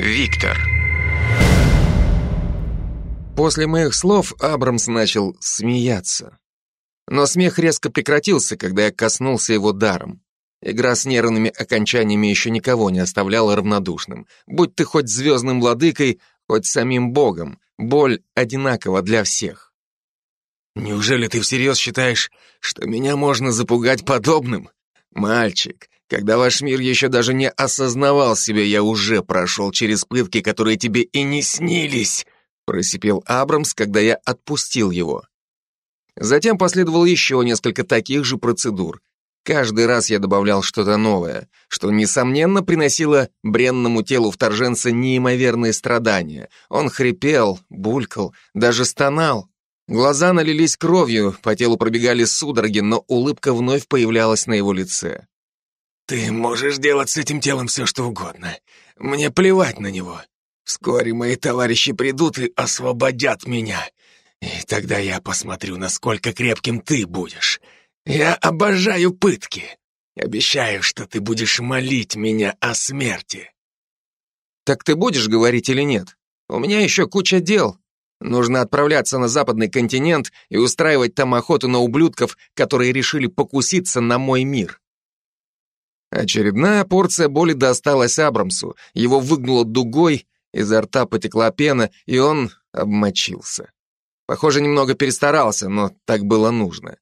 Виктор. После моих слов Абрамс начал смеяться. Но смех резко прекратился, когда я коснулся его даром. Игра с нервными окончаниями еще никого не оставляла равнодушным. Будь ты хоть звездным владыкой, хоть самим богом, боль одинакова для всех. Неужели ты всерьез считаешь, что меня можно запугать подобным? Мальчик, когда ваш мир еще даже не осознавал себя, я уже прошел через пытки, которые тебе и не снились, просипел Абрамс, когда я отпустил его. Затем последовало еще несколько таких же процедур. Каждый раз я добавлял что-то новое, что, несомненно, приносило бренному телу вторженца неимоверные страдания. Он хрипел, булькал, даже стонал. Глаза налились кровью, по телу пробегали судороги, но улыбка вновь появлялась на его лице. «Ты можешь делать с этим телом все, что угодно. Мне плевать на него. Вскоре мои товарищи придут и освободят меня. И тогда я посмотрю, насколько крепким ты будешь. Я обожаю пытки. Обещаю, что ты будешь молить меня о смерти. Так ты будешь говорить или нет? У меня еще куча дел. Нужно отправляться на западный континент и устраивать там охоту на ублюдков, которые решили покуситься на мой мир. Очередная порция боли досталась Абрамсу. Его выгнуло дугой, изо рта потекла пена, и он обмочился. Похоже, немного перестарался, но так было нужно.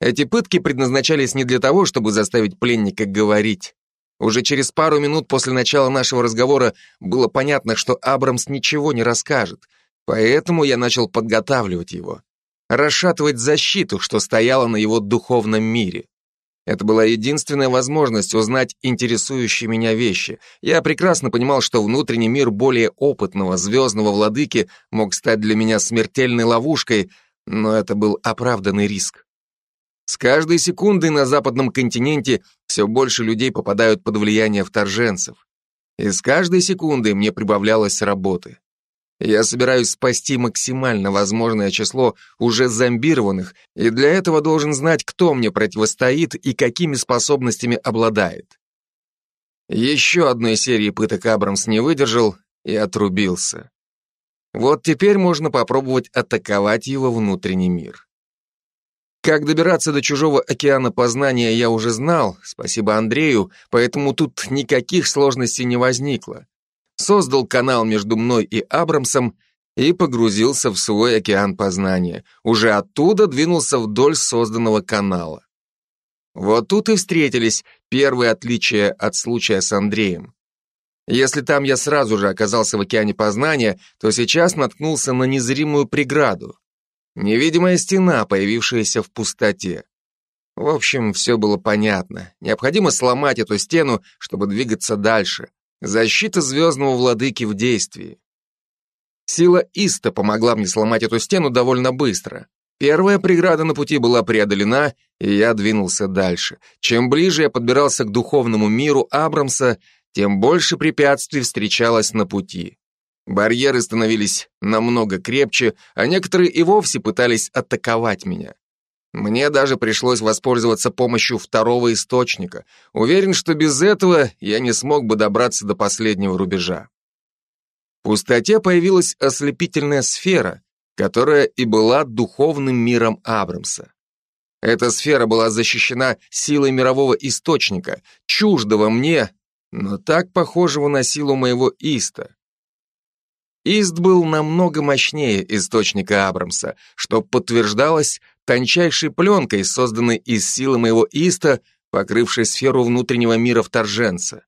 Эти пытки предназначались не для того, чтобы заставить пленника говорить. Уже через пару минут после начала нашего разговора было понятно, что Абрамс ничего не расскажет, поэтому я начал подготавливать его, расшатывать защиту, что стояла на его духовном мире. Это была единственная возможность узнать интересующие меня вещи. Я прекрасно понимал, что внутренний мир более опытного звездного владыки мог стать для меня смертельной ловушкой, но это был оправданный риск. С каждой секундой на западном континенте все больше людей попадают под влияние вторженцев. И с каждой секундой мне прибавлялось работы. Я собираюсь спасти максимально возможное число уже зомбированных, и для этого должен знать, кто мне противостоит и какими способностями обладает. Еще одной серии пыток Абрамс не выдержал и отрубился. Вот теперь можно попробовать атаковать его внутренний мир. Как добираться до чужого океана познания я уже знал, спасибо Андрею, поэтому тут никаких сложностей не возникло создал канал между мной и Абрамсом и погрузился в свой океан познания. Уже оттуда двинулся вдоль созданного канала. Вот тут и встретились первые отличия от случая с Андреем. Если там я сразу же оказался в океане познания, то сейчас наткнулся на незримую преграду. Невидимая стена, появившаяся в пустоте. В общем, все было понятно. Необходимо сломать эту стену, чтобы двигаться дальше. Защита звездного владыки в действии. Сила Иста помогла мне сломать эту стену довольно быстро. Первая преграда на пути была преодолена, и я двинулся дальше. Чем ближе я подбирался к духовному миру Абрамса, тем больше препятствий встречалось на пути. Барьеры становились намного крепче, а некоторые и вовсе пытались атаковать меня. Мне даже пришлось воспользоваться помощью второго источника. Уверен, что без этого я не смог бы добраться до последнего рубежа. В пустоте появилась ослепительная сфера, которая и была духовным миром Абрамса. Эта сфера была защищена силой мирового источника, чуждого мне, но так похожего на силу моего Иста. Ист был намного мощнее источника Абрамса, что подтверждалось тончайшей пленкой, созданной из силы моего Иста, покрывшей сферу внутреннего мира вторженца.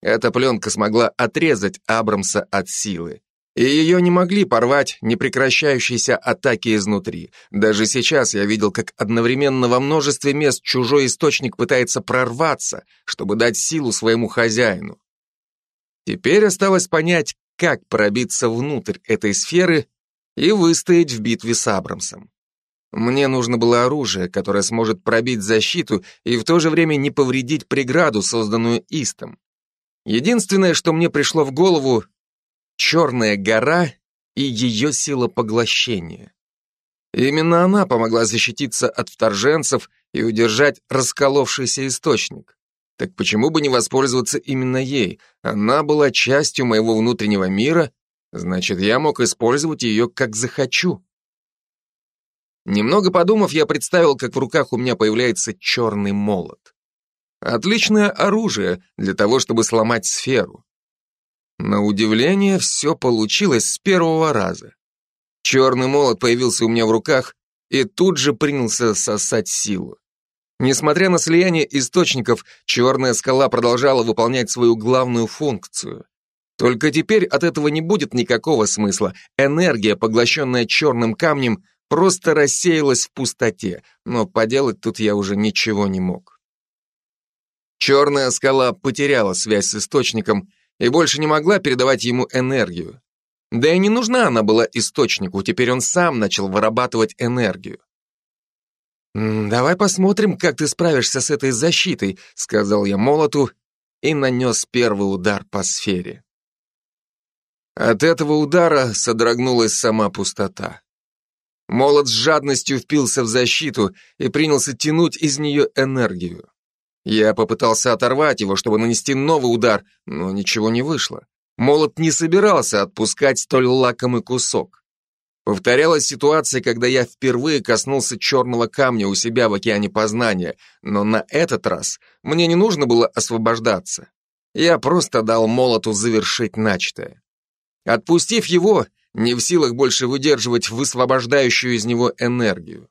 Эта пленка смогла отрезать Абрамса от силы. И ее не могли порвать непрекращающиеся атаки изнутри. Даже сейчас я видел, как одновременно во множестве мест чужой источник пытается прорваться, чтобы дать силу своему хозяину. Теперь осталось понять, как пробиться внутрь этой сферы и выстоять в битве с Абрамсом. Мне нужно было оружие, которое сможет пробить защиту и в то же время не повредить преграду, созданную Истом. Единственное, что мне пришло в голову — черная гора и ее сила поглощения. Именно она помогла защититься от вторженцев и удержать расколовшийся источник. Так почему бы не воспользоваться именно ей? Она была частью моего внутреннего мира, значит, я мог использовать ее как захочу. Немного подумав, я представил, как в руках у меня появляется черный молот. Отличное оружие для того, чтобы сломать сферу. На удивление, все получилось с первого раза. Черный молот появился у меня в руках и тут же принялся сосать силу. Несмотря на слияние источников, черная скала продолжала выполнять свою главную функцию. Только теперь от этого не будет никакого смысла. Энергия, поглощенная черным камнем, просто рассеялась в пустоте, но поделать тут я уже ничего не мог. Черная скала потеряла связь с источником и больше не могла передавать ему энергию. Да и не нужна она была источнику, теперь он сам начал вырабатывать энергию. «Давай посмотрим, как ты справишься с этой защитой», сказал я молоту и нанес первый удар по сфере. От этого удара содрогнулась сама пустота. Молот с жадностью впился в защиту и принялся тянуть из нее энергию. Я попытался оторвать его, чтобы нанести новый удар, но ничего не вышло. Молот не собирался отпускать столь лакомый кусок. Повторялась ситуация, когда я впервые коснулся черного камня у себя в океане познания, но на этот раз мне не нужно было освобождаться. Я просто дал молоту завершить начатое. Отпустив его, не в силах больше выдерживать высвобождающую из него энергию.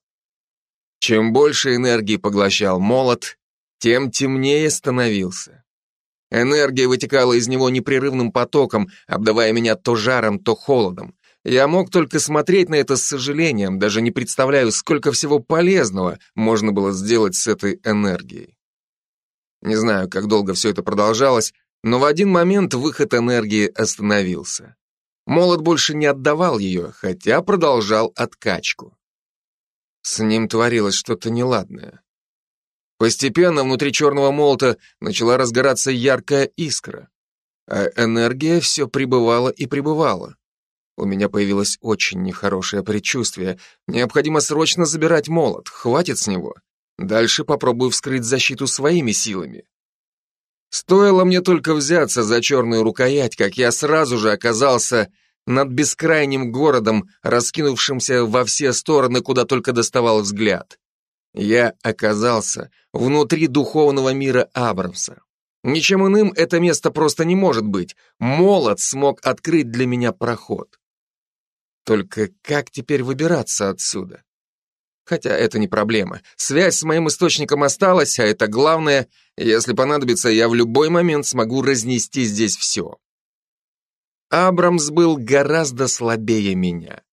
Чем больше энергии поглощал молот, тем темнее становился. Энергия вытекала из него непрерывным потоком, обдавая меня то жаром, то холодом. Я мог только смотреть на это с сожалением, даже не представляю, сколько всего полезного можно было сделать с этой энергией. Не знаю, как долго все это продолжалось, но в один момент выход энергии остановился. Молот больше не отдавал ее, хотя продолжал откачку. С ним творилось что-то неладное. Постепенно внутри черного молота начала разгораться яркая искра, а энергия все пребывала и пребывала. У меня появилось очень нехорошее предчувствие. Необходимо срочно забирать молот, хватит с него. Дальше попробую вскрыть защиту своими силами. Стоило мне только взяться за черную рукоять, как я сразу же оказался над бескрайним городом, раскинувшимся во все стороны, куда только доставал взгляд. Я оказался внутри духовного мира Абрамса. Ничем иным это место просто не может быть. Молот смог открыть для меня проход. Только как теперь выбираться отсюда? Хотя это не проблема. Связь с моим источником осталась, а это главное. Если понадобится, я в любой момент смогу разнести здесь все. Абрамс был гораздо слабее меня.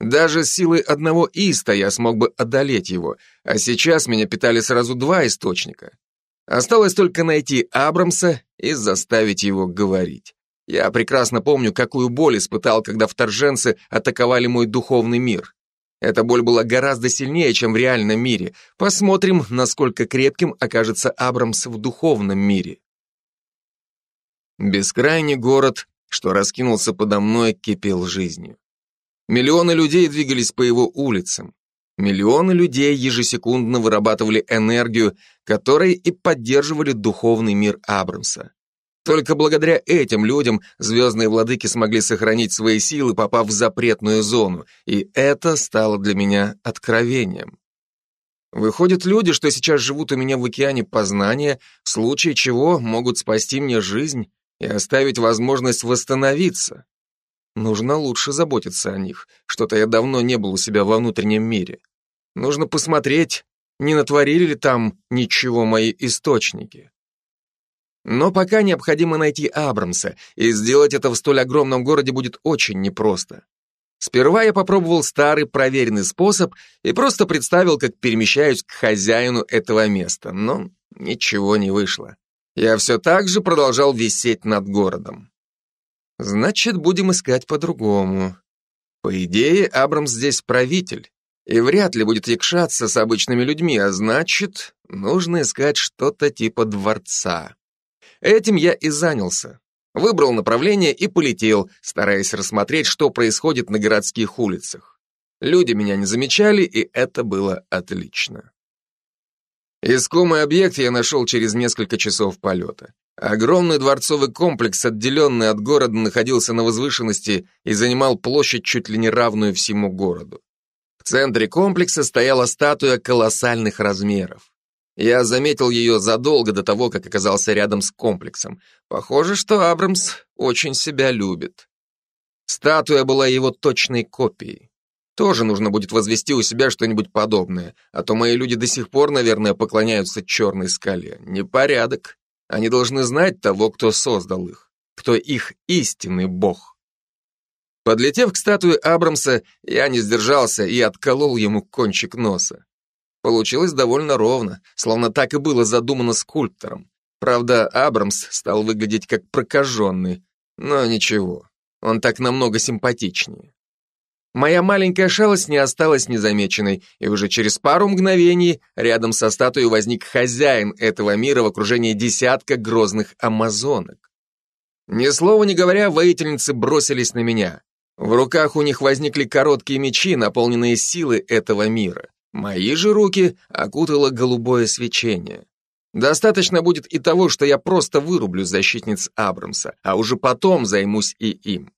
Даже силой одного иста я смог бы одолеть его, а сейчас меня питали сразу два источника. Осталось только найти Абрамса и заставить его говорить. Я прекрасно помню, какую боль испытал, когда вторженцы атаковали мой духовный мир. Эта боль была гораздо сильнее, чем в реальном мире. Посмотрим, насколько крепким окажется Абрамс в духовном мире. Бескрайний город, что раскинулся подо мной, кипел жизнью. Миллионы людей двигались по его улицам. Миллионы людей ежесекундно вырабатывали энергию, которой и поддерживали духовный мир Абрамса. Только благодаря этим людям звездные владыки смогли сохранить свои силы, попав в запретную зону, и это стало для меня откровением. Выходят, люди, что сейчас живут у меня в океане познания, в случае чего могут спасти мне жизнь и оставить возможность восстановиться. Нужно лучше заботиться о них. Что-то я давно не был у себя во внутреннем мире. Нужно посмотреть, не натворили ли там ничего мои источники. Но пока необходимо найти Абрамса, и сделать это в столь огромном городе будет очень непросто. Сперва я попробовал старый проверенный способ и просто представил, как перемещаюсь к хозяину этого места, но ничего не вышло. Я все так же продолжал висеть над городом. Значит, будем искать по-другому. По идее, Абрамс здесь правитель, и вряд ли будет якшаться с обычными людьми, а значит, нужно искать что-то типа дворца. Этим я и занялся. Выбрал направление и полетел, стараясь рассмотреть, что происходит на городских улицах. Люди меня не замечали, и это было отлично. Искомый объект я нашел через несколько часов полета. Огромный дворцовый комплекс, отделенный от города, находился на возвышенности и занимал площадь чуть ли не равную всему городу. В центре комплекса стояла статуя колоссальных размеров. Я заметил ее задолго до того, как оказался рядом с комплексом. Похоже, что Абрамс очень себя любит. Статуя была его точной копией. Тоже нужно будет возвести у себя что-нибудь подобное, а то мои люди до сих пор, наверное, поклоняются черной скале. Непорядок. Они должны знать того, кто создал их, кто их истинный бог. Подлетев к статуе Абрамса, я не сдержался и отколол ему кончик носа. Получилось довольно ровно, словно так и было задумано скульптором. Правда, Абрамс стал выглядеть как прокаженный, но ничего, он так намного симпатичнее. Моя маленькая шалость не осталась незамеченной, и уже через пару мгновений рядом со статуей возник хозяин этого мира в окружении десятка грозных амазонок. Ни слова не говоря, воительницы бросились на меня. В руках у них возникли короткие мечи, наполненные силой этого мира. Мои же руки окутало голубое свечение. Достаточно будет и того, что я просто вырублю защитниц Абрамса, а уже потом займусь и им.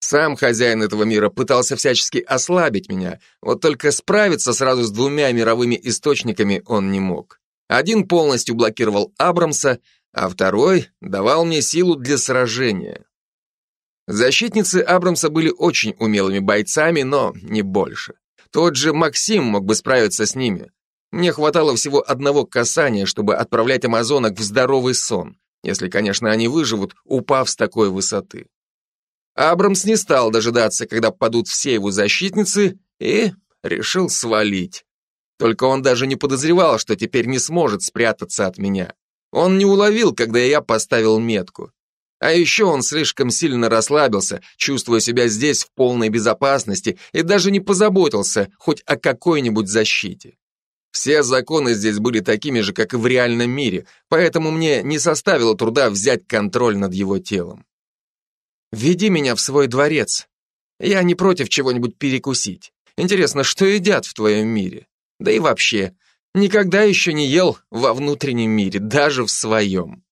Сам хозяин этого мира пытался всячески ослабить меня, вот только справиться сразу с двумя мировыми источниками он не мог. Один полностью блокировал Абрамса, а второй давал мне силу для сражения. Защитницы Абрамса были очень умелыми бойцами, но не больше. Тот же Максим мог бы справиться с ними. Мне хватало всего одного касания, чтобы отправлять амазонок в здоровый сон, если, конечно, они выживут, упав с такой высоты. Абрамс не стал дожидаться, когда падут все его защитницы, и решил свалить. Только он даже не подозревал, что теперь не сможет спрятаться от меня. Он не уловил, когда я поставил метку. А еще он слишком сильно расслабился, чувствуя себя здесь в полной безопасности, и даже не позаботился хоть о какой-нибудь защите. Все законы здесь были такими же, как и в реальном мире, поэтому мне не составило труда взять контроль над его телом. Веди меня в свой дворец. Я не против чего-нибудь перекусить. Интересно, что едят в твоем мире? Да и вообще, никогда еще не ел во внутреннем мире, даже в своем.